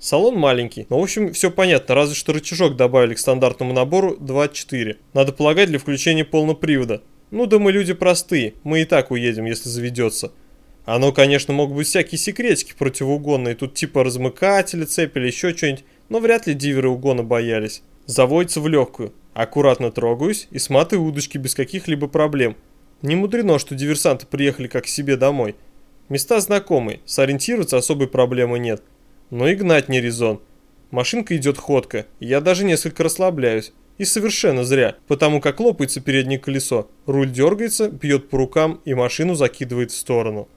Салон маленький, но в общем все понятно, разве что рычажок добавили к стандартному набору 2.4. Надо полагать для включения полного привода. Ну да мы люди простые, мы и так уедем, если заведется. Оно, конечно, могут быть всякие секретики противоугонные, тут типа размыкатели, цепи или еще что-нибудь, но вряд ли диверы угона боялись. Заводится в легкую. Аккуратно трогаюсь и сматываю удочки без каких-либо проблем. Не мудрено, что диверсанты приехали как к себе домой. Места знакомые, сориентироваться особой проблемы нет. Но и гнать не резон. Машинка идет ходка, я даже несколько расслабляюсь. И совершенно зря, потому как лопается переднее колесо, руль дергается, бьет по рукам и машину закидывает в сторону.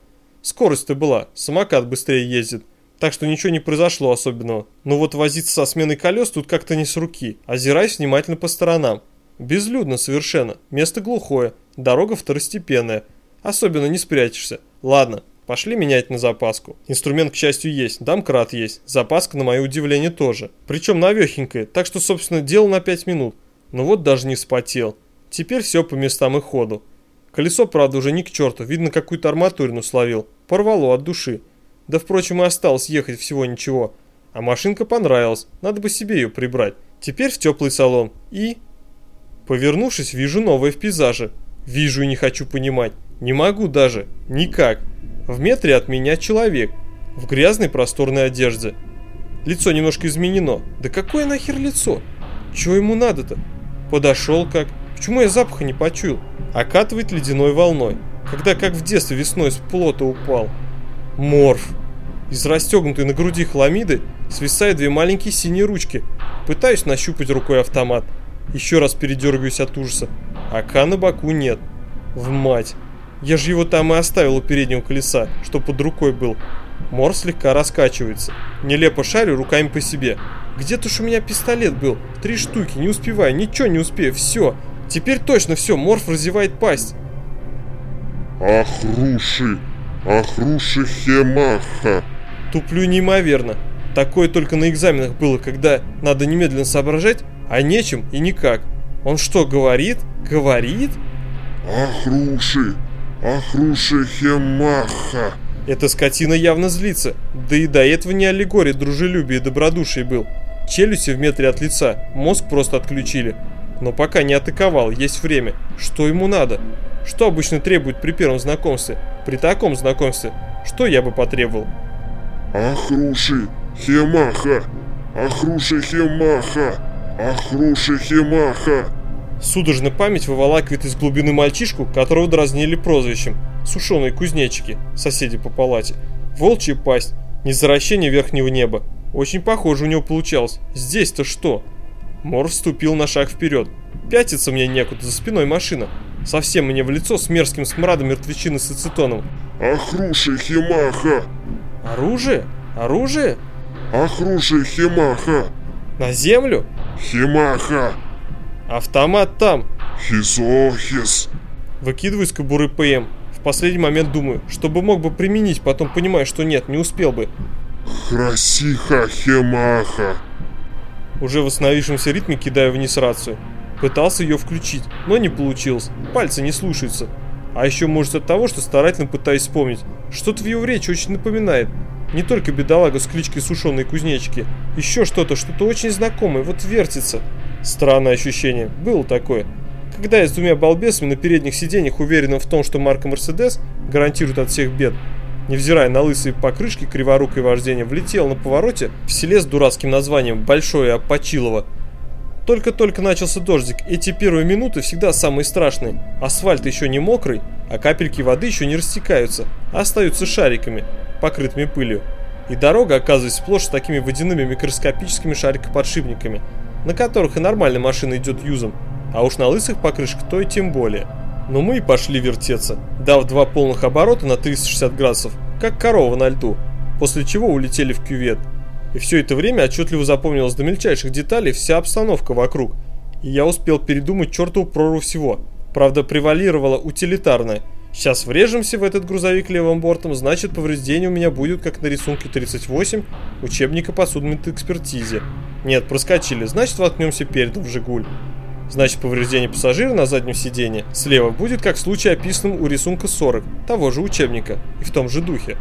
Скорость-то была, самокат быстрее ездит, так что ничего не произошло особенного. Но вот возиться со сменой колес тут как-то не с руки. Озираюсь внимательно по сторонам. Безлюдно совершенно, место глухое, дорога второстепенная. Особенно не спрячешься. Ладно, пошли менять на запаску. Инструмент, к счастью, есть, домкрат есть, запаска, на мое удивление, тоже. Причем навехенькая, так что, собственно, дело на 5 минут. Но вот даже не вспотел. Теперь все по местам и ходу. Колесо, правда, уже не к черту, видно, какую-то арматурину словил. Порвало от души. Да, впрочем, и осталось ехать всего ничего. А машинка понравилась, надо бы себе ее прибрать. Теперь в теплый салон. И... Повернувшись, вижу новое в пейзаже. Вижу и не хочу понимать. Не могу даже. Никак. В метре от меня человек. В грязной просторной одежде. Лицо немножко изменено. Да какое нахер лицо? Чего ему надо-то? Подошел как... Почему я запаха не почуял? Окатывает ледяной волной. Когда как в детстве весной с плота упал. Морф. Из расстегнутой на груди хламиды свисают две маленькие синие ручки. Пытаюсь нащупать рукой автомат. Еще раз передергиваюсь от ужаса. Ака на боку нет. В мать. Я же его там и оставил у переднего колеса, что под рукой был. Мор слегка раскачивается. Нелепо шарю руками по себе. Где-то ж у меня пистолет был. Три штуки, не успеваю, ничего не успею, все. Теперь точно все, Морф разевает пасть. Ахруши! Ахруши Хемаха! Туплю неимоверно. Такое только на экзаменах было, когда надо немедленно соображать, а нечем и никак. Он что, говорит? Говорит? Ахруши! Ахруши Хемаха! Эта скотина явно злится. Да и до этого не аллегория дружелюбия и добродушия был. Челюсти в метре от лица, мозг просто отключили. Но пока не атаковал, есть время. Что ему надо? Что обычно требует при первом знакомстве? При таком знакомстве? Что я бы потребовал? Ахруши Хемаха! Ахруши Хемаха! Ахруши Хемаха! Судорожно память выволакивает из глубины мальчишку, которого дразнили прозвищем «Сушеные кузнечики», соседи по палате. Волчья пасть, незаращение верхнего неба. Очень похоже у него получалось. Здесь-то что? Мор вступил на шаг вперед. Пятиться мне некуда, за спиной машина. Совсем мне в лицо с мерзким смрадом мертвечины с ацетоном. Ахруши Химаха! Оружие? Оружие? Ахруши Химаха! На землю? Химаха! Автомат там. Хисохис! Выкидываю из кобуры ПМ. В последний момент думаю, чтобы мог бы применить, потом понимаю, что нет, не успел бы. Храсиха Химаха! Уже в остановившемся ритме кидаю вниз рацию. Пытался ее включить, но не получилось. Пальцы не слушаются. А еще может от того, что старательно пытаюсь вспомнить. Что-то в его речи очень напоминает. Не только бедолага с кличкой Сушеные Кузнечики. Еще что-то, что-то очень знакомое, вот вертится. Странное ощущение. Было такое. Когда я с двумя балбесами на передних сиденьях уверенным в том, что марка Мерседес гарантирует от всех бед, невзирая на лысые покрышки криворукое вождение, влетел на повороте в селе с дурацким названием Большое Апачилово, только-только начался дождик, эти первые минуты всегда самые страшные. Асфальт еще не мокрый, а капельки воды еще не растекаются, а остаются шариками, покрытыми пылью. И дорога оказывается сплошь с такими водяными микроскопическими шарикоподшипниками, на которых и нормальная машина идет юзом, а уж на лысых покрышках то и тем более. Но мы и пошли вертеться, дав два полных оборота на 360 градусов, как корова на льду, после чего улетели в кювет – и все это время отчетливо запомнилась до мельчайших деталей вся обстановка вокруг. И я успел передумать чертову прорву всего. Правда, превалировала утилитарная. Сейчас врежемся в этот грузовик левым бортом, значит повреждения у меня будет, как на рисунке 38 учебника по судмедэкспертизе. Нет, проскочили, значит воткнемся передом в «Жигуль». Значит, повреждение пассажира на заднем сиденье слева будет, как в случае описанном у рисунка 40, того же учебника, и в том же духе.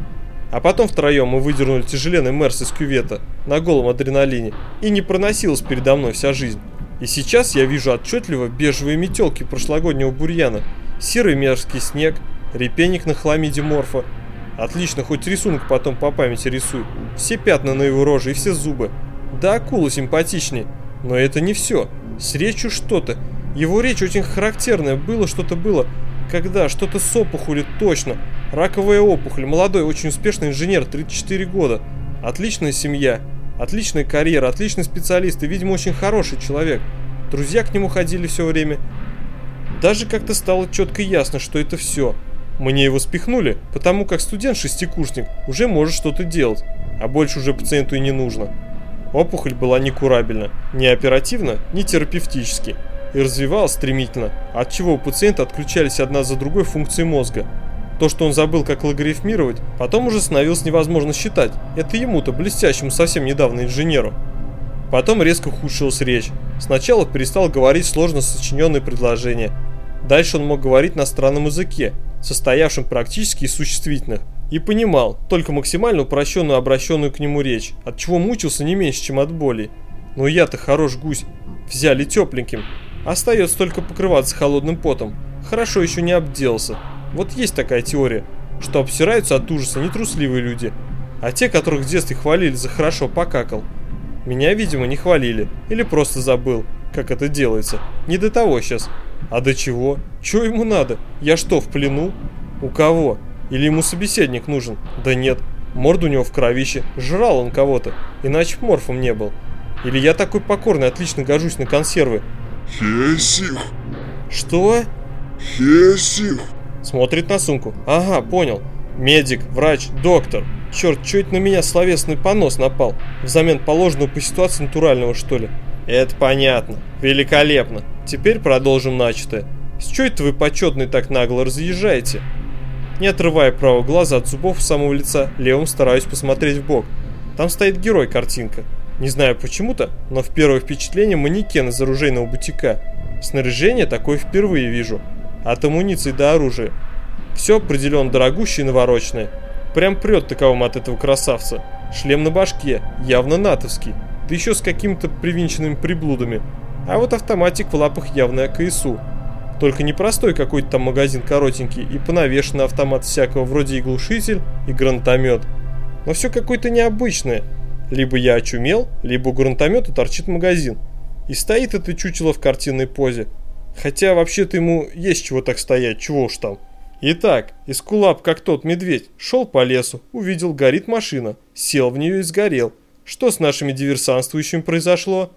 А потом втроем мы выдернули тяжеленный Мерс из кювета на голом адреналине, и не проносилась передо мной вся жизнь. И сейчас я вижу отчетливо бежевые метелки прошлогоднего бурьяна, серый мерзкий снег, репейник на хламиде морфа. Отлично, хоть рисунок потом по памяти рисуй. Все пятна на его роже и все зубы. Да, акула симпатичнее, но это не все. С речью что-то. Его речь очень характерная, было что-то было. Когда? Что-то с опухолью, точно. Раковая опухоль, молодой, очень успешный инженер, 34 года. Отличная семья, отличная карьера, отличный специалист и, видимо, очень хороший человек. Друзья к нему ходили все время. Даже как-то стало четко ясно, что это все. Мне его спихнули, потому как студент-шестикурсник уже может что-то делать, а больше уже пациенту и не нужно. Опухоль была некурабельна, ни оперативно, ни терапевтически, и развивалась стремительно, от чего у пациента отключались одна за другой функции мозга. То, что он забыл, как логарифмировать, потом уже становилось невозможно считать. Это ему-то, блестящему совсем недавно инженеру. Потом резко ухудшилась речь. Сначала перестал говорить сложно сочиненные предложения. Дальше он мог говорить на странном языке, состоявшем практически из существительных и понимал только максимально упрощенную обращенную к нему речь, от чего мучился не меньше, чем от боли. Но я-то хорош гусь, взяли тепленьким. Остается только покрываться холодным потом. Хорошо еще не обделался. Вот есть такая теория, что обсираются от ужаса нетрусливые люди, а те, которых в детстве хвалили за хорошо покакал. Меня, видимо, не хвалили, или просто забыл, как это делается. Не до того сейчас. А до чего? Чего ему надо? Я что, в плену? У кого? Или ему собеседник нужен? Да нет, морду у него в кровище, жрал он кого-то, иначе морфом не был. Или я такой покорный, отлично гожусь на консервы. Хесих, Что? Хесих. Смотрит на сумку. Ага, понял. Медик, врач, доктор. Черт, это на меня словесный понос напал? Взамен положенного по ситуации натурального, что ли? Это понятно. Великолепно. Теперь продолжим начатое. С чё это вы почетный так нагло разъезжаете? Не отрывая правого глаза от зубов самого лица, левым стараюсь посмотреть в бок. Там стоит герой картинка. Не знаю почему-то, но в первое впечатление манекен из оружейного бутика. Снаряжение такое впервые вижу. От амуниции до оружия. Все определенно дорогущее и навороченное. Прям прет таковым от этого красавца. Шлем на башке, явно натовский. Да еще с какими-то привинченными приблудами. А вот автоматик в лапах явно КСУ. Только не простой какой-то там магазин коротенький и понавешенный автомат всякого вроде и глушитель, и гранатомет. Но все какое-то необычное. Либо я очумел, либо у гранатомета торчит магазин. И стоит это чучело в картинной позе. Хотя вообще-то ему есть чего так стоять, чего уж там. Итак, Искулап, как тот медведь, шел по лесу, увидел, горит машина, сел в нее и сгорел. Что с нашими диверсанствующими произошло?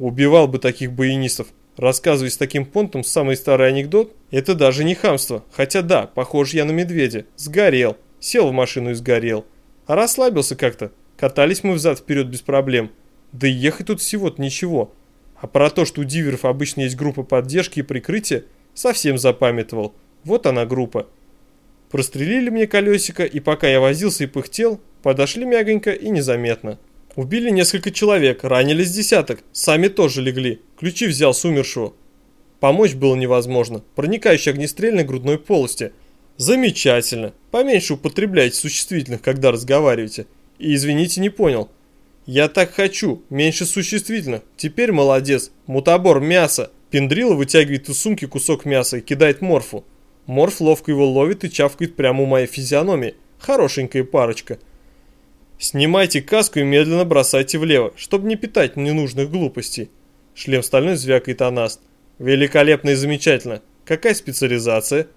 Убивал бы таких баянистов. Рассказывать с таким понтом самый старый анекдот – это даже не хамство. Хотя да, похож я на медведя. Сгорел. Сел в машину и сгорел. А расслабился как-то. Катались мы взад-вперед без проблем. Да и ехать тут всего-то ничего. А про то, что у диверов обычно есть группа поддержки и прикрытия, совсем запамятовал. Вот она группа. Прострелили мне колесико, и пока я возился и пыхтел, подошли мягонько и незаметно. Убили несколько человек, ранили с десяток, сами тоже легли. Ключи взял с умершего. Помочь было невозможно. Проникающий огнестрельной грудной полости. Замечательно. Поменьше употребляйте существительных, когда разговариваете. И извините, не понял. Я так хочу. Меньше существительных. Теперь молодец. Мутабор мясо. Пендрила вытягивает из сумки кусок мяса и кидает морфу. Морф ловко его ловит и чавкает прямо у моей физиономии. Хорошенькая парочка. Снимайте каску и медленно бросайте влево, чтобы не питать ненужных глупостей. Шлем стальной звякает анаст. Великолепно и замечательно. Какая специализация?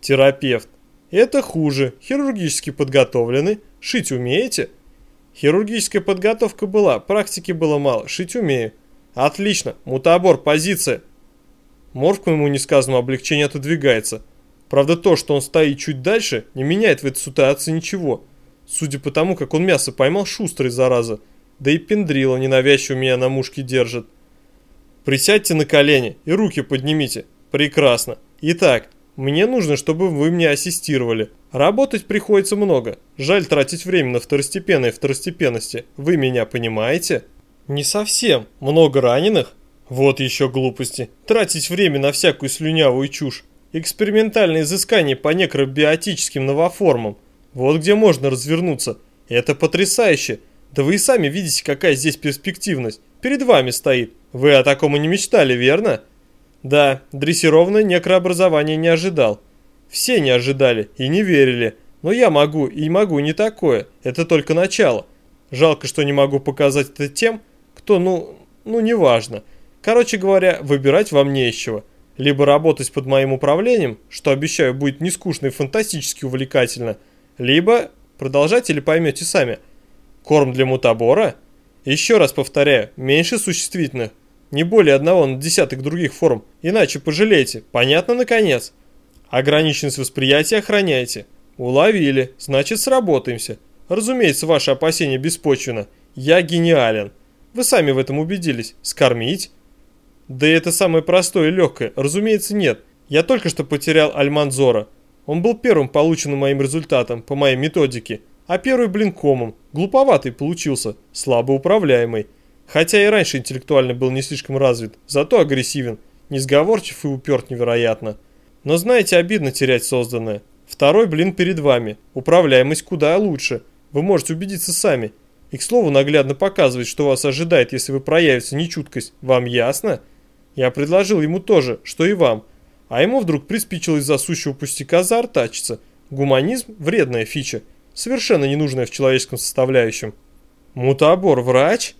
Терапевт. Это хуже. Хирургически подготовлены. Шить умеете? Хирургическая подготовка была, практики было мало. Шить умею. Отлично. Мутабор, позиция. Морф к моему несказанному облегчению отодвигается. Правда то, что он стоит чуть дальше, не меняет в этой ситуации ничего. Судя по тому, как он мясо поймал, шустрый, зараза. Да и пендрила ненавязчиво меня на мушке держит. Присядьте на колени и руки поднимите. Прекрасно. Итак, мне нужно, чтобы вы мне ассистировали. Работать приходится много. Жаль тратить время на второстепенные второстепенности. Вы меня понимаете? Не совсем. Много раненых? Вот еще глупости. Тратить время на всякую слюнявую чушь. Экспериментальные изыскания по некробиотическим новоформам. Вот где можно развернуться. Это потрясающе. Да вы и сами видите, какая здесь перспективность. Перед вами стоит. Вы о таком и не мечтали, верно? Да, дрессированное некрообразование не ожидал. Все не ожидали и не верили. Но я могу и могу не такое. Это только начало. Жалко, что не могу показать это тем, кто, ну, ну, неважно. Короче говоря, выбирать вам не из чего. Либо работать под моим управлением, что обещаю будет не скучно и фантастически увлекательно, либо продолжать или поймете сами. Корм для мутабора? Еще раз повторяю, меньше существительных. Не более одного на десяток других форм, иначе пожалеете. Понятно, наконец? Ограниченность восприятия охраняйте. Уловили, значит сработаемся. Разумеется, ваши опасения беспочвенно. Я гениален. Вы сами в этом убедились. Скормить? Да и это самое простое и легкое. Разумеется, нет. Я только что потерял Альманзора. Он был первым полученным моим результатом по моей методике. А первый, блин, комом. Глуповатый получился. Слабо управляемый. Хотя и раньше интеллектуально был не слишком развит. Зато агрессивен. Несговорчив и уперт невероятно. Но знаете, обидно терять созданное. Второй блин перед вами. Управляемость куда лучше. Вы можете убедиться сами. И, к слову, наглядно показывает, что вас ожидает, если вы проявите нечуткость. Вам ясно? Я предложил ему тоже, что и вам. А ему вдруг приспичило из-за сущего пустяка заортачиться. Гуманизм – вредная фича, совершенно ненужная в человеческом составляющем. Мутабор – врач?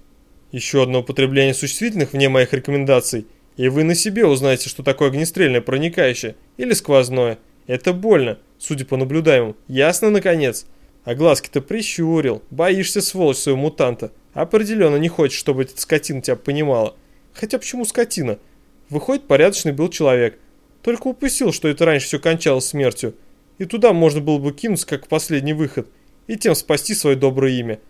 Еще одно употребление существительных вне моих рекомендаций – и вы на себе узнаете, что такое огнестрельное проникающее или сквозное. Это больно, судя по наблюдаемому. Ясно, наконец? А глазки-то прищурил. Боишься, сволочь, своего мутанта. Определенно не хочешь, чтобы эта скотина тебя понимала. Хотя почему скотина? Выходит, порядочный был человек. Только упустил, что это раньше все кончалось смертью. И туда можно было бы кинуться, как последний выход. И тем спасти свое доброе имя.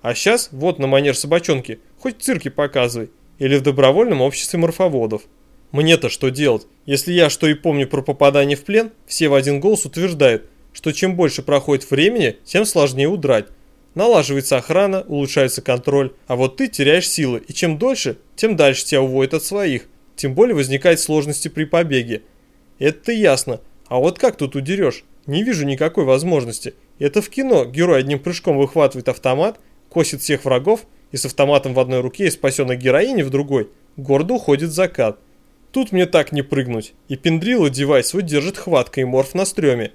А сейчас, вот на манер собачонки, хоть в цирке показывай или в добровольном обществе морфоводов. Мне-то что делать, если я что и помню про попадание в плен, все в один голос утверждают, что чем больше проходит времени, тем сложнее удрать. Налаживается охрана, улучшается контроль, а вот ты теряешь силы, и чем дольше, тем дальше тебя уводят от своих, тем более возникают сложности при побеге. Это ясно, а вот как тут удерешь? Не вижу никакой возможности. Это в кино герой одним прыжком выхватывает автомат, косит всех врагов и с автоматом в одной руке и спасенной героиней в другой, гордо уходит закат. Тут мне так не прыгнуть, и пендрила девайс свой держит хваткой морф на стреме.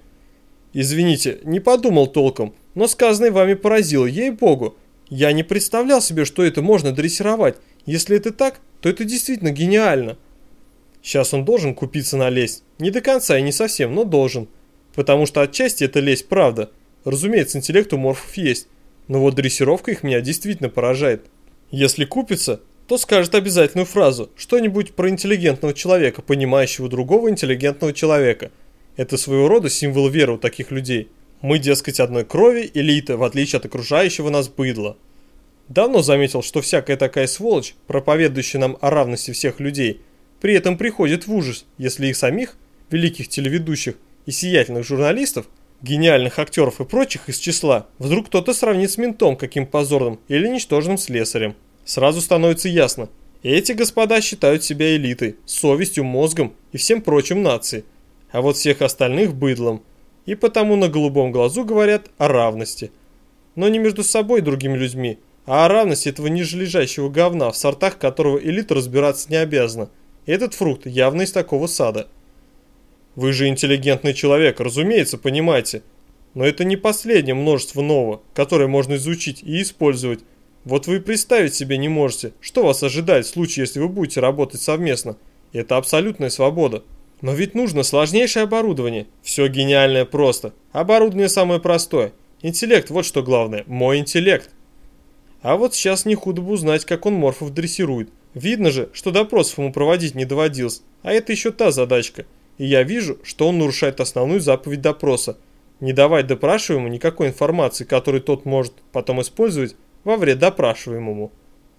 Извините, не подумал толком, но сказанное вами поразило, ей-богу. Я не представлял себе, что это можно дрессировать. Если это так, то это действительно гениально. Сейчас он должен купиться на лесть. Не до конца и не совсем, но должен. Потому что отчасти это лесть правда. Разумеется, интеллект у морфов есть. Но вот дрессировка их меня действительно поражает. Если купится, то скажет обязательную фразу, что-нибудь про интеллигентного человека, понимающего другого интеллигентного человека. Это своего рода символ веры у таких людей. Мы, дескать, одной крови, элита, в отличие от окружающего нас быдла. Давно заметил, что всякая такая сволочь, проповедующая нам о равности всех людей, при этом приходит в ужас, если их самих, великих телеведущих и сиятельных журналистов, гениальных актеров и прочих из числа, вдруг кто-то сравнит с ментом каким позорным или ничтожным слесарем. Сразу становится ясно, эти господа считают себя элитой, совестью, мозгом и всем прочим нации, а вот всех остальных быдлом, и потому на голубом глазу говорят о равности. Но не между собой и другими людьми, а о равности этого нижележащего говна, в сортах которого элита разбираться не обязана. Этот фрукт явно из такого сада – вы же интеллигентный человек, разумеется, понимаете. Но это не последнее множество нового, которое можно изучить и использовать. Вот вы представить себе не можете, что вас ожидает в случае, если вы будете работать совместно. Это абсолютная свобода. Но ведь нужно сложнейшее оборудование. Все гениальное просто. Оборудование самое простое. Интеллект, вот что главное. Мой интеллект. А вот сейчас не худо бы узнать, как он морфов дрессирует. Видно же, что допросов ему проводить не доводилось. А это еще та задачка – и я вижу, что он нарушает основную заповедь допроса – не давать допрашиваемому никакой информации, которую тот может потом использовать во вред допрашиваемому.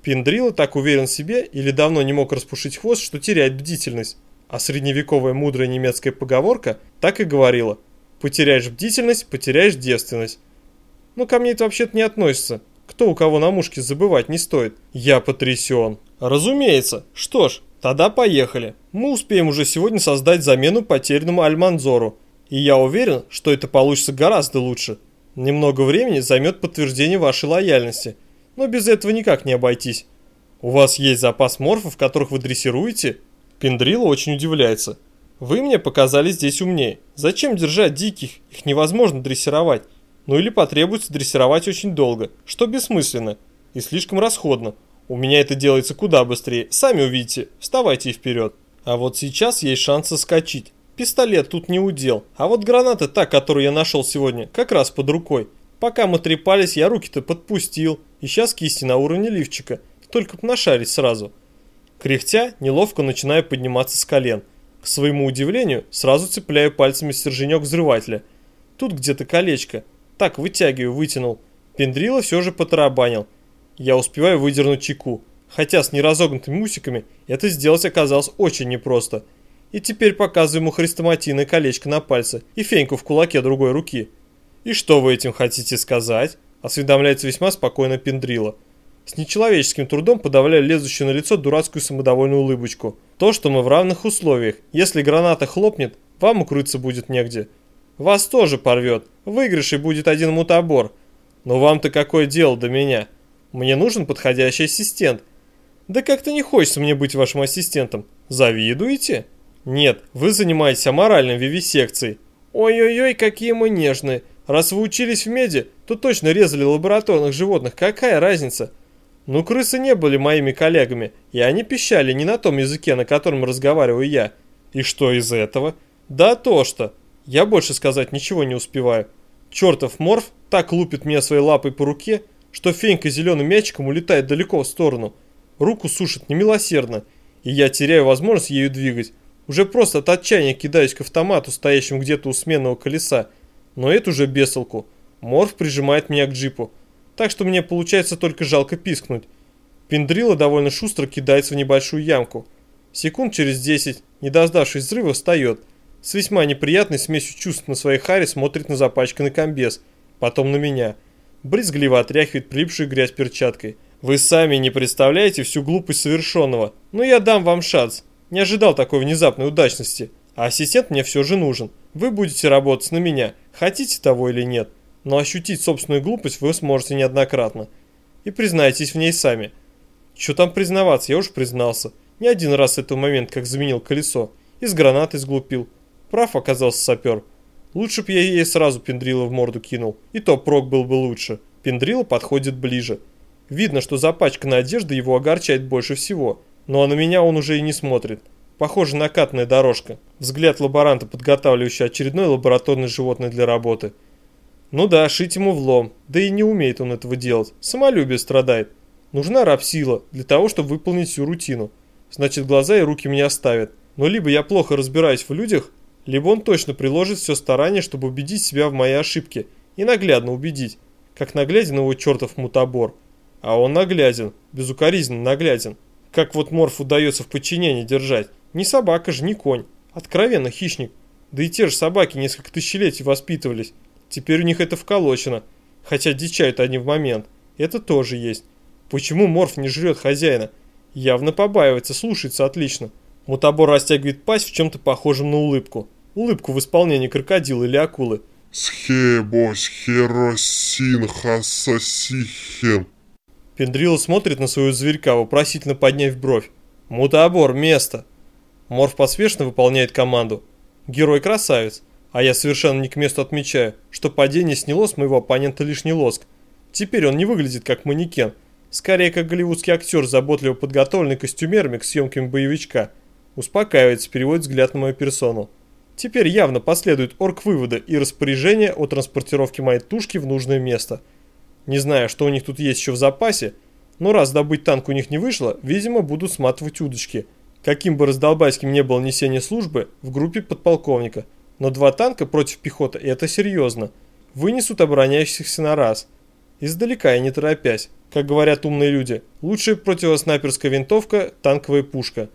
Пиндрила так уверен в себе или давно не мог распушить хвост, что теряет бдительность. А средневековая мудрая немецкая поговорка так и говорила «Потеряешь бдительность, потеряешь девственность». Но ко мне это вообще-то не относится. Кто у кого на мушке забывать не стоит. Я потрясен. Разумеется. Что ж, Тогда поехали. Мы успеем уже сегодня создать замену потерянному Альманзору. И я уверен, что это получится гораздо лучше. Немного времени займет подтверждение вашей лояльности, но без этого никак не обойтись. У вас есть запас морфов, которых вы дрессируете? Пендрила очень удивляется. Вы мне показали здесь умнее. Зачем держать диких? Их невозможно дрессировать. Ну или потребуется дрессировать очень долго, что бессмысленно и слишком расходно. У меня это делается куда быстрее. Сами увидите. Вставайте вперед. А вот сейчас есть шанс соскочить. Пистолет тут не удел. А вот граната та, которую я нашел сегодня, как раз под рукой. Пока мы трепались, я руки-то подпустил. И сейчас кисти на уровне лифчика. Только б нашарить сразу. Кряхтя, неловко начинаю подниматься с колен. К своему удивлению, сразу цепляю пальцами стерженек взрывателя. Тут где-то колечко. Так, вытягиваю, вытянул. Пендрила все же потарабанил. Я успеваю выдернуть чеку. Хотя с неразогнутыми усиками это сделать оказалось очень непросто. И теперь показываю ему хрестоматийное колечко на пальце и феньку в кулаке другой руки. «И что вы этим хотите сказать?» – осведомляется весьма спокойно Пендрила. С нечеловеческим трудом подавляя лезущую на лицо дурацкую самодовольную улыбочку. То, что мы в равных условиях. Если граната хлопнет, вам укрыться будет негде. Вас тоже порвет. Выигрышей будет один мутабор. Но вам-то какое дело до меня? Мне нужен подходящий ассистент. Да как-то не хочется мне быть вашим ассистентом. Завидуете? Нет, вы занимаетесь аморальной вивисекцией. Ой-ой-ой, какие мы нежные. Раз вы учились в меди, то точно резали лабораторных животных. Какая разница? Ну, крысы не были моими коллегами, и они пищали не на том языке, на котором разговариваю я. И что из этого? Да то что. Я больше сказать ничего не успеваю. Чертов морф так лупит меня своей лапой по руке, что фенька зеленым мячиком улетает далеко в сторону. Руку сушит немилосердно, и я теряю возможность ею двигать. Уже просто от отчаяния кидаюсь к автомату, стоящему где-то у сменного колеса. Но это уже бесолку. Морф прижимает меня к джипу. Так что мне получается только жалко пискнуть. Пендрила довольно шустро кидается в небольшую ямку. Секунд через 10, не дождавшись взрыва, встает. С весьма неприятной смесью чувств на своей харе смотрит на запачканный комбез. Потом на меня. Брезгливо отряхивает прилипшую грязь перчаткой. Вы сами не представляете всю глупость совершенного. Но я дам вам шанс. Не ожидал такой внезапной удачности. А ассистент мне все же нужен. Вы будете работать на меня, хотите того или нет. Но ощутить собственную глупость вы сможете неоднократно. И признайтесь в ней сами. Что там признаваться, я уж признался. Не один раз с этого момента, как заменил колесо. Из гранаты сглупил. Прав оказался сапер. Лучше б я ей сразу пендрила в морду кинул. И то прок был бы лучше. Пендрила подходит ближе. Видно, что запачканная одежда его огорчает больше всего. Ну а на меня он уже и не смотрит. Похоже, накатная дорожка. Взгляд лаборанта, подготавливающий очередное лабораторное животное для работы. Ну да, шить ему влом. Да и не умеет он этого делать. Самолюбие страдает. Нужна рабсила для того, чтобы выполнить всю рутину. Значит, глаза и руки меня оставят. Но либо я плохо разбираюсь в людях, либо он точно приложит все старание, чтобы убедить себя в моей ошибке. И наглядно убедить. Как нагляден его чертов мутабор. А он нагляден. Безукоризненно нагляден. Как вот морф удается в подчинении держать. Не собака же, не конь. Откровенно хищник. Да и те же собаки несколько тысячелетий воспитывались. Теперь у них это вколочено. Хотя дичают они в момент. Это тоже есть. Почему морф не жрет хозяина? Явно побаивается, слушается отлично. Мутабор растягивает пасть в чем-то похожем на улыбку. Улыбку в исполнении крокодила или акулы. Схебос херосин хасасихен. Пендрила смотрит на своего зверька, вопросительно подняв бровь. «Мутабор, место!» Морф поспешно выполняет команду. Герой красавец, а я совершенно не к месту отмечаю, что падение сняло с моего оппонента лишний лоск. Теперь он не выглядит как манекен, скорее как голливудский актер, заботливо подготовленный костюмерами к съемкам боевичка. Успокаивается, переводит взгляд на мою персону. Теперь явно последует орг вывода и распоряжение о транспортировке моей тушки в нужное место – не знаю, что у них тут есть еще в запасе, но раз добыть танк у них не вышло, видимо, будут сматывать удочки. Каким бы раздолбайским не было несение службы в группе подполковника, но два танка против пехоты – это серьезно. Вынесут обороняющихся на раз. Издалека и не торопясь. Как говорят умные люди, лучшая противоснайперская винтовка – танковая пушка.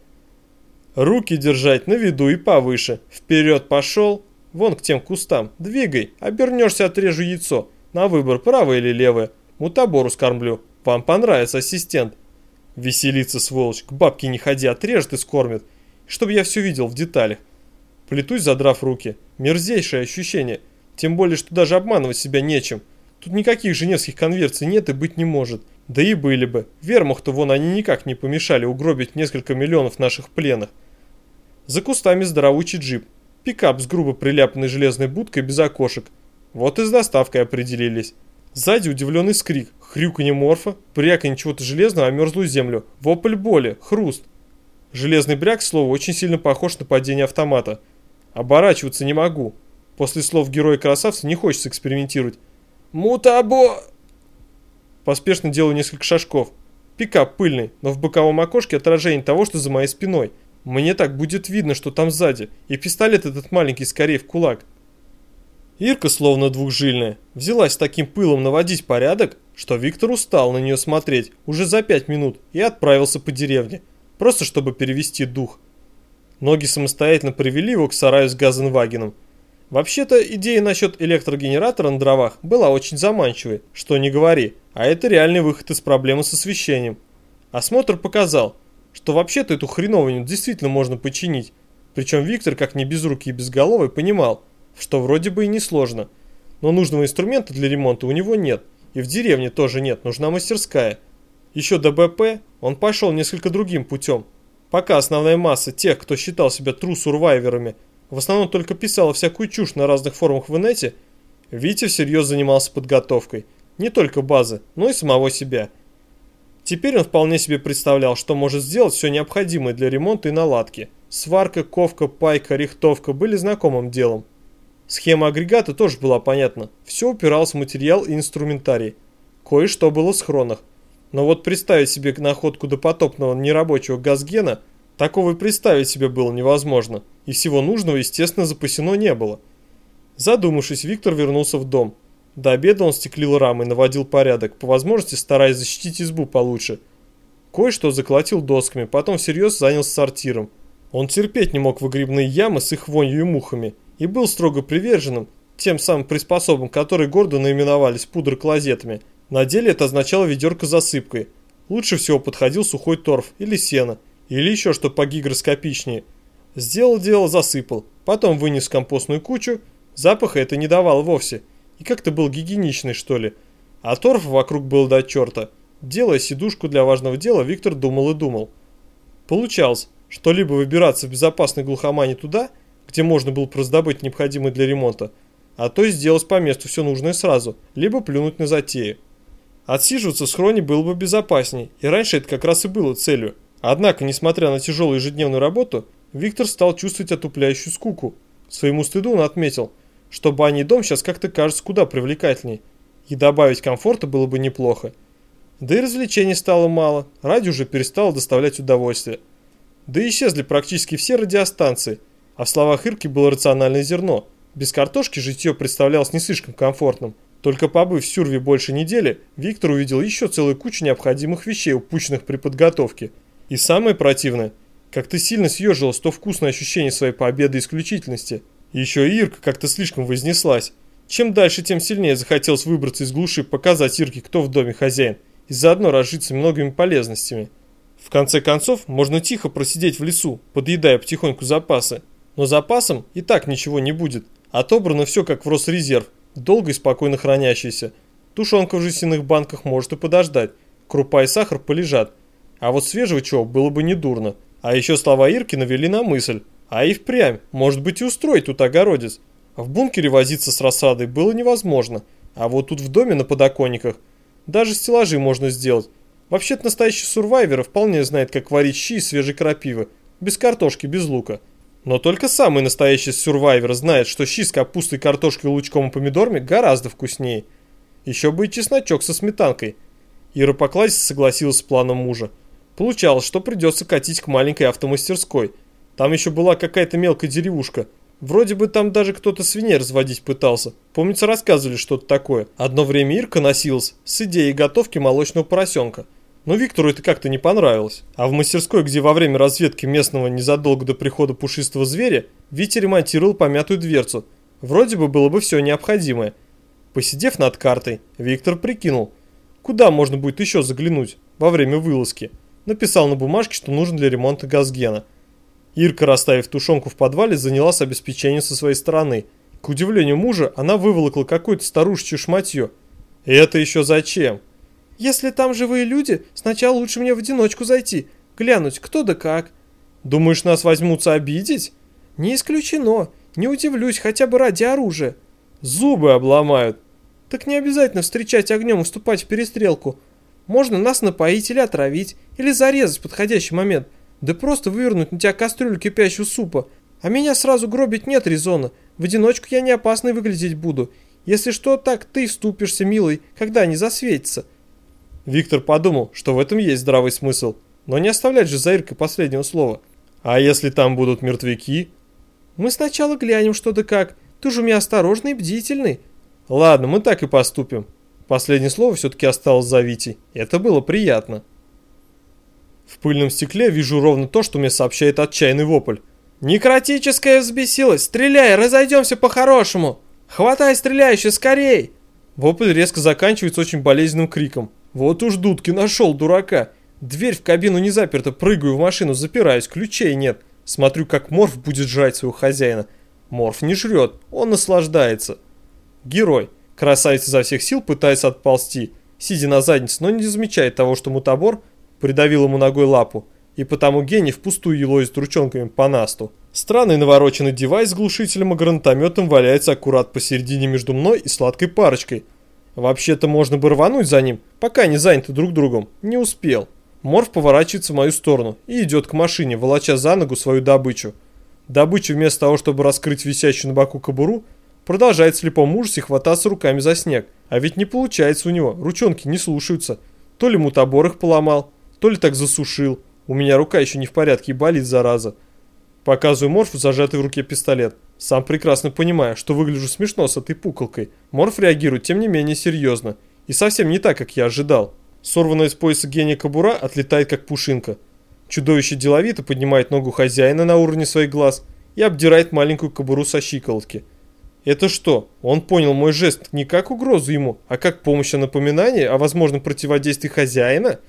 Руки держать на виду и повыше. Вперед пошел. Вон к тем кустам. Двигай. Обернешься, отрежу яйцо. На выбор, правое или левое. Мутабору скормлю. Вам понравится ассистент. Веселится, сволочь. К бабке не ходи, отрежет и скормит. Чтобы я все видел в деталях. Плетусь, задрав руки. Мерзейшее ощущение. Тем более, что даже обманывать себя нечем. Тут никаких женевских конверсий нет и быть не может. Да и были бы. Вермахту вон они никак не помешали угробить несколько миллионов наших пленных. За кустами здоровучий джип. Пикап с грубо приляпанной железной будкой без окошек. Вот и с доставкой определились. Сзади удивленный скрик, хрюканье морфа, бряканье чего-то железного о мерзлую землю, вопль боли, хруст. Железный бряк, к слову, очень сильно похож на падение автомата. Оборачиваться не могу. После слов героя-красавца не хочется экспериментировать. «Мутабо!» Поспешно делаю несколько шажков. Пикап пыльный, но в боковом окошке отражение того, что за моей спиной. Мне так будет видно, что там сзади. И пистолет этот маленький скорее в кулак. Ирка, словно двухжильная, взялась таким пылом наводить порядок, что Виктор устал на нее смотреть уже за пять минут и отправился по деревне, просто чтобы перевести дух. Ноги самостоятельно привели его к сараю с Газенвагеном. Вообще-то идея насчет электрогенератора на дровах была очень заманчивой, что не говори, а это реальный выход из проблемы с освещением. Осмотр показал, что вообще-то эту хреновину действительно можно починить, причем Виктор, как не безрукий и безголовый, понимал – что вроде бы и не сложно. Но нужного инструмента для ремонта у него нет, и в деревне тоже нет, нужна мастерская. Еще до БП он пошел несколько другим путем. Пока основная масса тех, кто считал себя true-сурвайверами, в основном только писала всякую чушь на разных форумах в инете, Витя всерьез занимался подготовкой. Не только базы, но и самого себя. Теперь он вполне себе представлял, что может сделать все необходимое для ремонта и наладки. Сварка, ковка, пайка, рихтовка были знакомым делом. Схема агрегата тоже была понятна. Все упиралось в материал и инструментарий. Кое-что было в схронах. Но вот представить себе находку допотопного нерабочего газгена, такого и представить себе было невозможно. И всего нужного, естественно, запасено не было. Задумавшись, Виктор вернулся в дом. До обеда он стеклил рамы наводил порядок, по возможности стараясь защитить избу получше. Кое-что заколотил досками, потом всерьез занялся сортиром. Он терпеть не мог выгребные ямы с их вонью и мухами и был строго приверженным тем самым приспособам, которые гордо наименовались пудр-клозетами. На деле это означало ведерко засыпкой. Лучше всего подходил сухой торф или сено, или еще что погигроскопичнее. Сделал дело, засыпал, потом вынес компостную кучу, запаха это не давало вовсе, и как-то был гигиеничный что ли. А торф вокруг был до черта. Делая сидушку для важного дела, Виктор думал и думал. Получалось, что либо выбираться в безопасной глухомане туда – где можно было раздобыть необходимое для ремонта, а то сделать по месту все нужное сразу, либо плюнуть на затею. Отсиживаться в схроне было бы безопасней, и раньше это как раз и было целью. Однако, несмотря на тяжелую ежедневную работу, Виктор стал чувствовать отупляющую скуку. Своему стыду он отметил, что баня и дом сейчас как-то кажется куда привлекательней, и добавить комфорта было бы неплохо. Да и развлечений стало мало, радио уже перестало доставлять удовольствие. Да и исчезли практически все радиостанции – а в словах Ирки было рациональное зерно. Без картошки житье представлялось не слишком комфортным. Только побыв в Сюрве больше недели, Виктор увидел еще целую кучу необходимых вещей, упущенных при подготовке. И самое противное, как ты сильно съежилось то вкусное ощущение своей победы и исключительности. Еще Ирка как-то слишком вознеслась. Чем дальше, тем сильнее захотелось выбраться из глуши, показать Ирке, кто в доме хозяин, и заодно разжиться многими полезностями. В конце концов, можно тихо просидеть в лесу, подъедая потихоньку запасы, но запасом и так ничего не будет. Отобрано все как в Росрезерв, долго и спокойно хранящийся. Тушенка в жестяных банках может и подождать. Крупа и сахар полежат. А вот свежего чего было бы не дурно. А еще слова Ирки навели на мысль. А и впрямь, может быть и устроить тут огородец. В бункере возиться с рассадой было невозможно. А вот тут в доме на подоконниках даже стеллажи можно сделать. Вообще-то настоящий сурвайвер вполне знает, как варить щи из свежей крапивы. Без картошки, без лука. Но только самый настоящий сюрвайвер знает, что щи с капустой, картошкой, лучком и помидорами гораздо вкуснее. Еще бы и чесночок со сметанкой. Ира Покласис согласилась с планом мужа. Получалось, что придется катить к маленькой автомастерской. Там еще была какая-то мелкая деревушка. Вроде бы там даже кто-то свиней разводить пытался. Помнится, рассказывали что-то такое. Одно время Ирка носилась с идеей готовки молочного поросенка. Но Виктору это как-то не понравилось. А в мастерской, где во время разведки местного незадолго до прихода пушистого зверя, Витя ремонтировал помятую дверцу. Вроде бы было бы все необходимое. Посидев над картой, Виктор прикинул, куда можно будет еще заглянуть во время вылазки. Написал на бумажке, что нужен для ремонта газгена. Ирка, расставив тушенку в подвале, занялась обеспечением со своей стороны. К удивлению мужа, она выволокла какое-то старушечье шматье. Это еще зачем? Если там живые люди, сначала лучше мне в одиночку зайти, глянуть, кто да как. Думаешь, нас возьмутся обидеть? Не исключено. Не удивлюсь, хотя бы ради оружия. Зубы обломают. Так не обязательно встречать огнем и вступать в перестрелку. Можно нас напоить или отравить, или зарезать в подходящий момент. Да просто вывернуть на тебя кастрюлю кипящего супа. А меня сразу гробить нет резона. В одиночку я не опасной выглядеть буду. Если что, так ты вступишься, милый, когда они засветятся. Виктор подумал, что в этом есть здравый смысл. Но не оставлять же за Иркой последнего слова. А если там будут мертвяки? Мы сначала глянем, что да как. Ты же у меня осторожный и бдительный. Ладно, мы так и поступим. Последнее слово все-таки осталось за Витей. Это было приятно. В пыльном стекле вижу ровно то, что мне сообщает отчаянный вопль. «Некротическая взбесилась! Стреляй, разойдемся по-хорошему! Хватай стреляющий, скорей!» Вопль резко заканчивается очень болезненным криком. Вот уж дудки нашел, дурака. Дверь в кабину не заперта, прыгаю в машину, запираюсь, ключей нет. Смотрю, как Морф будет жрать своего хозяина. Морф не жрет, он наслаждается. Герой. Красавец изо всех сил пытается отползти, сидя на заднице, но не замечает того, что мутабор придавил ему ногой лапу, и потому гений впустую елозит ручонками по насту. Странный навороченный девайс с глушителем и гранатометом валяется аккурат посередине между мной и сладкой парочкой. Вообще-то можно бы рвануть за ним, пока они заняты друг другом. Не успел. Морф поворачивается в мою сторону и идет к машине, волоча за ногу свою добычу. Добыча вместо того, чтобы раскрыть висящую на боку кобуру, продолжает в слепом ужасе хвататься руками за снег. А ведь не получается у него, ручонки не слушаются. То ли мутобор их поломал, то ли так засушил. У меня рука еще не в порядке и болит, зараза. Показываю Морфу зажатый в руке пистолет. Сам прекрасно понимаю, что выгляжу смешно с этой пуколкой. Морф реагирует тем не менее серьезно. И совсем не так, как я ожидал. Сорванная с пояса гения кобура отлетает как пушинка. Чудовище деловито поднимает ногу хозяина на уровне своих глаз и обдирает маленькую кобуру со щиколотки. Это что, он понял мой жест не как угрозу ему, а как помощь и напоминание о возможном противодействии хозяина?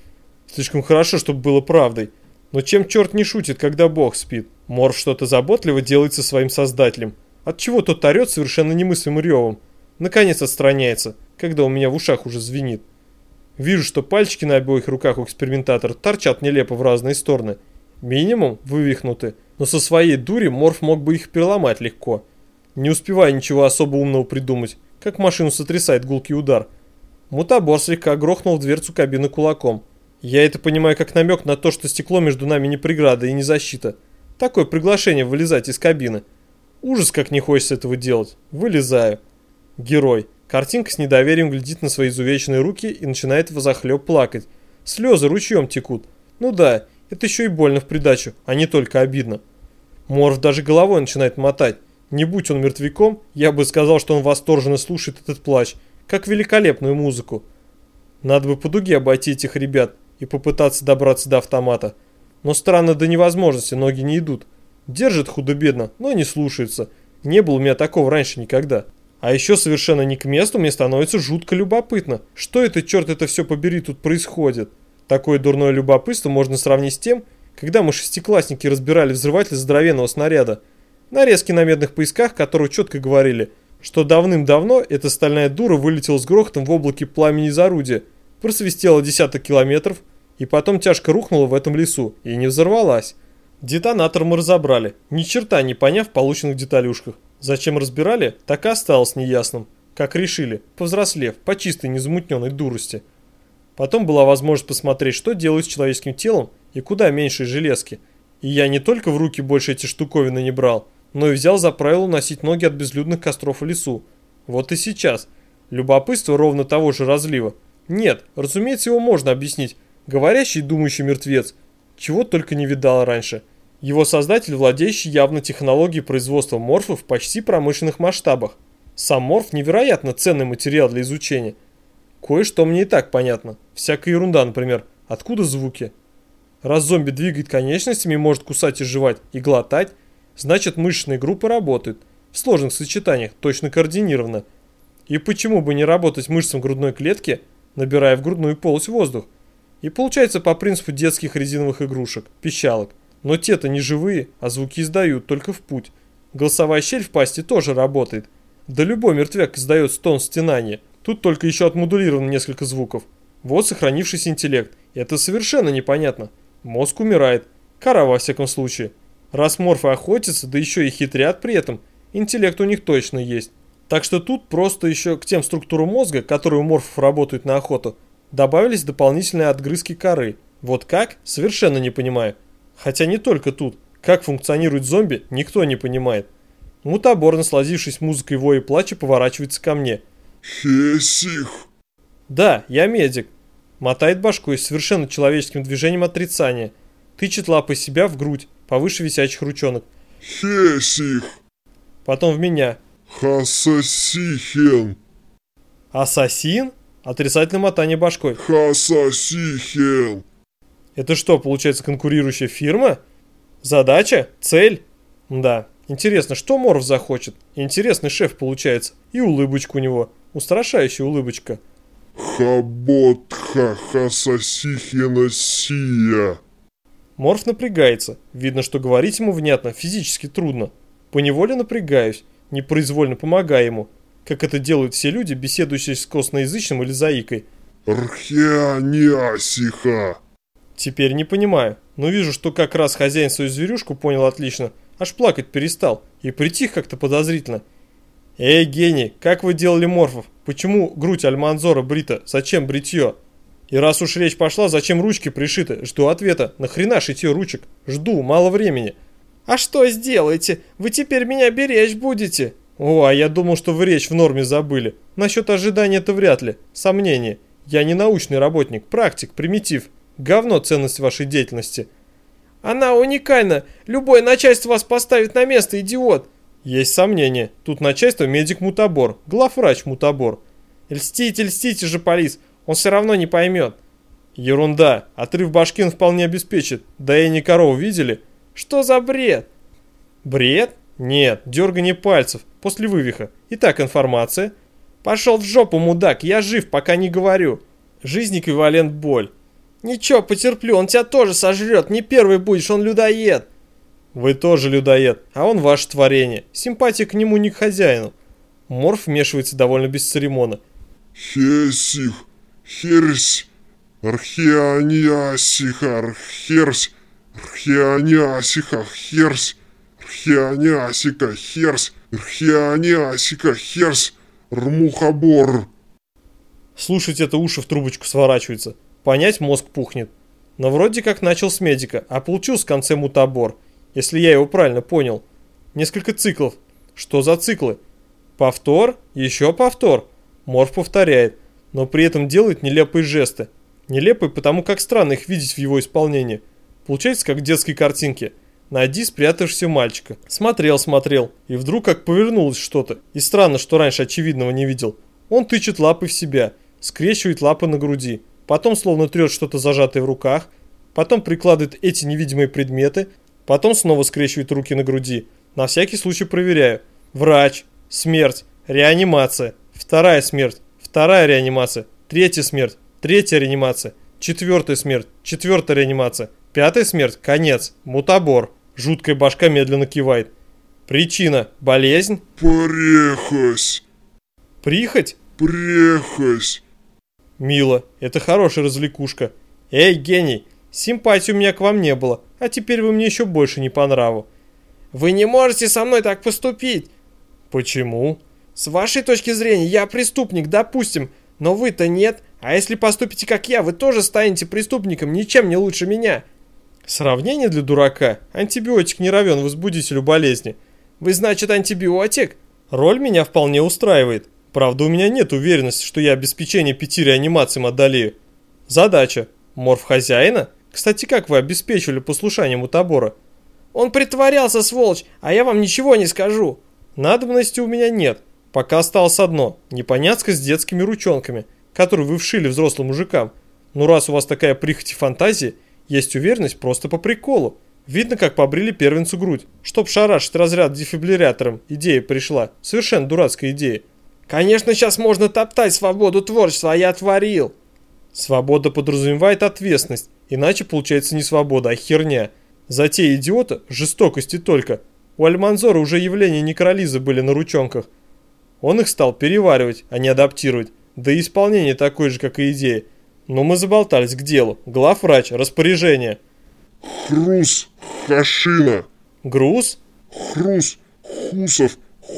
Слишком хорошо, чтобы было правдой. Но чем черт не шутит, когда бог спит? Морф что-то заботливо делает со своим создателем. Отчего тот орет совершенно немыслимым ревом. Наконец отстраняется, когда у меня в ушах уже звенит. Вижу, что пальчики на обоих руках у экспериментатора торчат нелепо в разные стороны. Минимум вывихнуты, но со своей дури Морф мог бы их переломать легко. Не успевая ничего особо умного придумать, как машину сотрясает гулкий удар. Мутабор слегка грохнул в дверцу кабины кулаком. Я это понимаю как намек на то, что стекло между нами не преграда и не защита. Такое приглашение вылезать из кабины. Ужас, как не хочется этого делать. Вылезаю. Герой. Картинка с недоверием глядит на свои изувеченные руки и начинает возохлеб плакать. Слезы ручьем текут. Ну да, это еще и больно в придачу, а не только обидно. Морф даже головой начинает мотать. Не будь он мертвяком, я бы сказал, что он восторженно слушает этот плач, как великолепную музыку. Надо бы по дуге обойти этих ребят и попытаться добраться до автомата. Но странно до невозможности, ноги не идут. Держит худо-бедно, но не слушается. Не было у меня такого раньше никогда. А еще совершенно не к месту мне становится жутко любопытно. Что это, черт это все побери, тут происходит? Такое дурное любопытство можно сравнить с тем, когда мы шестиклассники разбирали взрыватель здоровенного снаряда. Нарезки на медных поисках, которые четко говорили, что давным-давно эта стальная дура вылетела с грохотом в облаке пламени из орудия, просвистела десяток километров и потом тяжко рухнула в этом лесу и не взорвалась. Детонатор мы разобрали, ни черта не поняв полученных деталюшках. Зачем разбирали, так и осталось неясным. Как решили, повзрослев, по чистой незамутненной дурости. Потом была возможность посмотреть, что делают с человеческим телом и куда меньше железки. И я не только в руки больше эти штуковины не брал, но и взял за правило носить ноги от безлюдных костров в лесу. Вот и сейчас. Любопытство ровно того же разлива. Нет, разумеется, его можно объяснить. Говорящий и думающий мертвец. Чего только не видал раньше. Его создатель, владеющий явно технологией производства морфов в почти промышленных масштабах. Сам морф невероятно ценный материал для изучения. Кое-что мне и так понятно. Всякая ерунда, например. Откуда звуки? Раз зомби двигает конечностями может кусать и жевать, и глотать, значит мышечные группы работают. В сложных сочетаниях, точно координированно. И почему бы не работать мышцам грудной клетки, набирая в грудную полость воздух? И получается по принципу детских резиновых игрушек, пищалок. Но те-то не живые, а звуки издают только в путь. Голосовая щель в пасти тоже работает. Да любой мертвяк издает стон стенания. Тут только еще отмодулировано несколько звуков. Вот сохранившийся интеллект. Это совершенно непонятно. Мозг умирает. Кора во всяком случае. Раз морфы охотятся, да еще и хитрят при этом, интеллект у них точно есть. Так что тут просто еще к тем структурам мозга, которые у морфов работают на охоту, добавились дополнительные отгрызки коры. Вот как? Совершенно не понимаю. Хотя не только тут. Как функционирует зомби, никто не понимает. Мутабор, насладившись музыкой воя и плача, поворачивается ко мне. Хесих. Да, я медик. Мотает башкой с совершенно человеческим движением отрицания. Тычет лапой себя в грудь, повыше висячих ручонок. Хесих. Потом в меня. Хасасихен. Ассасин? Отрицательное мотание башкой. Хасасихен. Это что, получается конкурирующая фирма? Задача? Цель? Да. Интересно, что Моров захочет? Интересный шеф получается. И улыбочка у него. Устрашающая улыбочка. Хаботха хасасихена сия. Морф напрягается. Видно, что говорить ему внятно физически трудно. Поневоле напрягаюсь, непроизвольно помогая ему, как это делают все люди, беседующие с косноязычным или заикой. Рхианиасиха. Теперь не понимаю, но вижу, что как раз хозяин свою зверюшку понял отлично, аж плакать перестал и притих как-то подозрительно. «Эй, гений, как вы делали морфов? Почему грудь Альманзора брита? Зачем бритье?» И раз уж речь пошла, зачем ручки пришиты? Жду ответа. Нахрена шитье ручек? Жду, мало времени. А что сделаете? Вы теперь меня беречь будете. О, а я думал, что вы речь в норме забыли. Насчет ожидания это вряд ли. Сомнение. Я не научный работник, практик, примитив. Говно ценность вашей деятельности. Она уникальна. Любое начальство вас поставит на место, идиот. Есть сомнение. Тут начальство медик-мутабор, главврач-мутабор. Льстите, льстите же, полис. Он все равно не поймет. Ерунда. Отрыв башки он вполне обеспечит. Да и не корову видели? Что за бред? Бред? Нет, дергание пальцев. После вывиха. Итак, информация. Пошел в жопу, мудак. Я жив, пока не говорю. Жизнь эквивалент боль. Ничего, потерплю. Он тебя тоже сожрет. Не первый будешь, он людоед. Вы тоже людоед, а он ваше творение. Симпатия к нему не к хозяину. Морф вмешивается довольно бесцеремонно. Хесих. Херсь, Архианиасиха, Архерсь, Архианиасиха, Херсь, Архианиасика, Херсь, Архианиасика, Херсь, Рмухабор. Слушать это уши в трубочку сворачиваются. Понять мозг пухнет. Но вроде как начал с медика, а получил с конце мутабор, если я его правильно понял. Несколько циклов. Что за циклы? Повтор, еще повтор. Морф повторяет но при этом делает нелепые жесты. Нелепые, потому как странно их видеть в его исполнении. Получается, как в детской картинке. Найди спрятавшегося мальчика. Смотрел, смотрел, и вдруг как повернулось что-то. И странно, что раньше очевидного не видел. Он тычет лапы в себя, скрещивает лапы на груди, потом словно трет что-то зажатое в руках, потом прикладывает эти невидимые предметы, потом снова скрещивает руки на груди. На всякий случай проверяю. Врач, смерть, реанимация, вторая смерть, Вторая реанимация. Третья смерть. Третья реанимация. Четвертая смерть. Четвертая реанимация. Пятая смерть. Конец. Мутабор. Жуткая башка медленно кивает. Причина. Болезнь. Прехось. Прихоть? Прехось. Мило. Это хорошая развлекушка. Эй, гений. Симпатии у меня к вам не было, а теперь вы мне еще больше не по нраву. Вы не можете со мной так поступить. Почему? С вашей точки зрения, я преступник, допустим, но вы-то нет. А если поступите как я, вы тоже станете преступником, ничем не лучше меня. Сравнение для дурака. Антибиотик не равен возбудителю болезни. Вы, значит, антибиотик? Роль меня вполне устраивает. Правда, у меня нет уверенности, что я обеспечение пяти реанимациям одолею. Задача. Морф хозяина? Кстати, как вы обеспечивали послушание мутабора? Он притворялся, сволочь, а я вам ничего не скажу. Надобности у меня нет. Пока осталось одно – непонятка с детскими ручонками, которые вы вшили взрослым мужикам. Ну раз у вас такая прихоть и фантазия, есть уверенность просто по приколу. Видно, как побрили первенцу грудь. Чтоб шарашить разряд дефибриллятором, идея пришла. Совершенно дурацкая идея. Конечно, сейчас можно топтать свободу творчества, а я творил. Свобода подразумевает ответственность, иначе получается не свобода, а херня. Затея идиота – жестокости только. У Альманзора уже явления некролиза были на ручонках – он их стал переваривать, а не адаптировать. Да и исполнение такое же, как и идея. Но мы заболтались к делу. Главврач, распоряжение. Хрус, Хашина, Груз? Хрус, Хусов,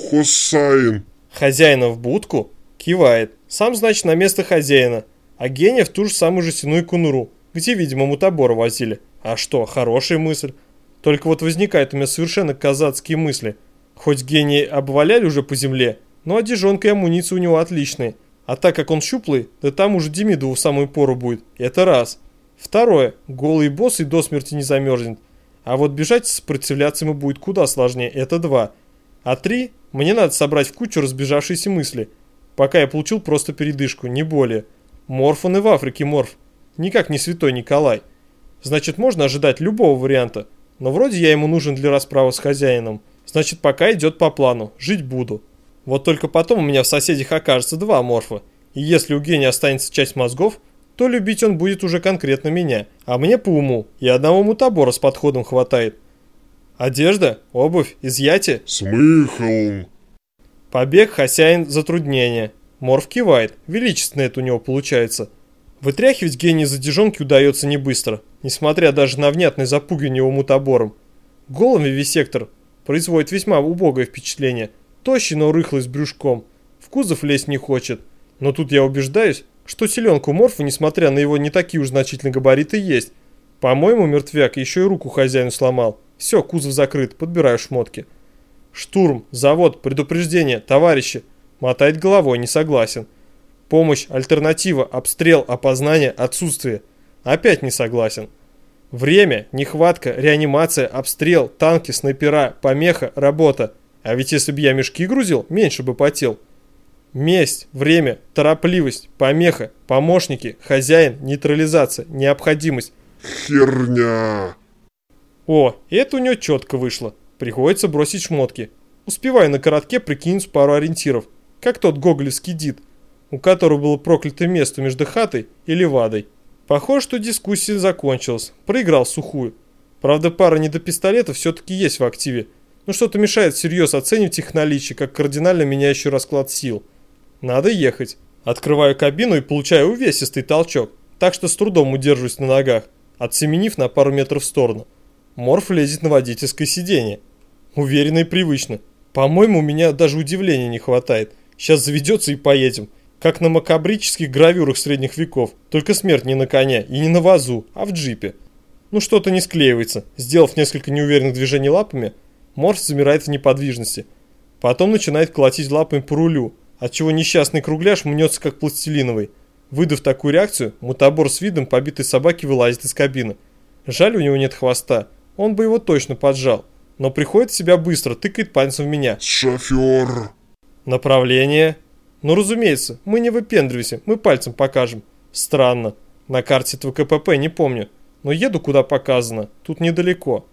Хосаин. Хозяина в будку? Кивает. Сам, значит, на место хозяина. А гения в ту же самую жестяную конуру, где, видимо, мутабора возили. А что, хорошая мысль. Только вот возникают у меня совершенно казацкие мысли. Хоть гении обваляли уже по земле, но одежонка и амуниция у него отличные. А так как он щуплый, да там уже Демидову в самую пору будет. Это раз. Второе. Голый босс и до смерти не замерзнет. А вот бежать сопротивляться ему будет куда сложнее. Это два. А три. Мне надо собрать в кучу разбежавшиеся мысли. Пока я получил просто передышку, не более. Морф он и в Африке морф. Никак не святой Николай. Значит, можно ожидать любого варианта. Но вроде я ему нужен для расправы с хозяином. Значит, пока идет по плану. Жить буду. Вот только потом у меня в соседях окажется два морфа. И если у гения останется часть мозгов, то любить он будет уже конкретно меня. А мне по уму и одного мутабора с подходом хватает. Одежда, обувь, изъятие. Смыхл. Побег, хозяин, затруднение. Морф кивает, величественно это у него получается. Вытряхивать гений задержонки удается не быстро, несмотря даже на внятное запугивание его мутабором. Голым вивисектор производит весьма убогое впечатление. Тощий, но рыхлый с брюшком. В кузов лезть не хочет. Но тут я убеждаюсь, что селенку морфа, несмотря на его не такие уж значительные габариты, есть. По-моему, мертвяк еще и руку хозяину сломал. Все, кузов закрыт, подбираю шмотки. Штурм, завод, предупреждение, товарищи. Мотает головой, не согласен. Помощь, альтернатива, обстрел, опознание, отсутствие. Опять не согласен. Время, нехватка, реанимация, обстрел, танки, снайпера, помеха, работа. А ведь если бы я мешки грузил, меньше бы потел. Месть, время, торопливость, помеха, помощники, хозяин, нейтрализация, необходимость. Херня. О, это у него четко вышло. Приходится бросить шмотки. Успеваю на коротке прикинуть пару ориентиров. Как тот гоголевский дид, у которого было проклятое место между хатой и левадой. Похоже, что дискуссия закончилась. Проиграл сухую. Правда, пара недопистолетов все-таки есть в активе. Но что-то мешает всерьез оценивать их наличие, как кардинально меняющий расклад сил. Надо ехать. Открываю кабину и получаю увесистый толчок, так что с трудом удерживаюсь на ногах, отсеменив на пару метров в сторону. Морф лезет на водительское сиденье. Уверенно и привычно. По-моему, у меня даже удивления не хватает. Сейчас заведется и поедем. Как на макабрических гравюрах средних веков. Только смерть не на коне и не на вазу, а в джипе. Ну что-то не склеивается. Сделав несколько неуверенных движений лапами, Морф замирает в неподвижности. Потом начинает колотить лапами по рулю, отчего несчастный кругляш мнется как пластилиновый. Выдав такую реакцию, мутабор с видом побитой собаки вылазит из кабины. Жаль, у него нет хвоста. Он бы его точно поджал. Но приходит в себя быстро, тыкает пальцем в меня. Шофер. Направление? Ну, разумеется, мы не выпендриваемся, мы пальцем покажем. Странно. На карте этого КПП не помню. Но еду куда показано. Тут недалеко.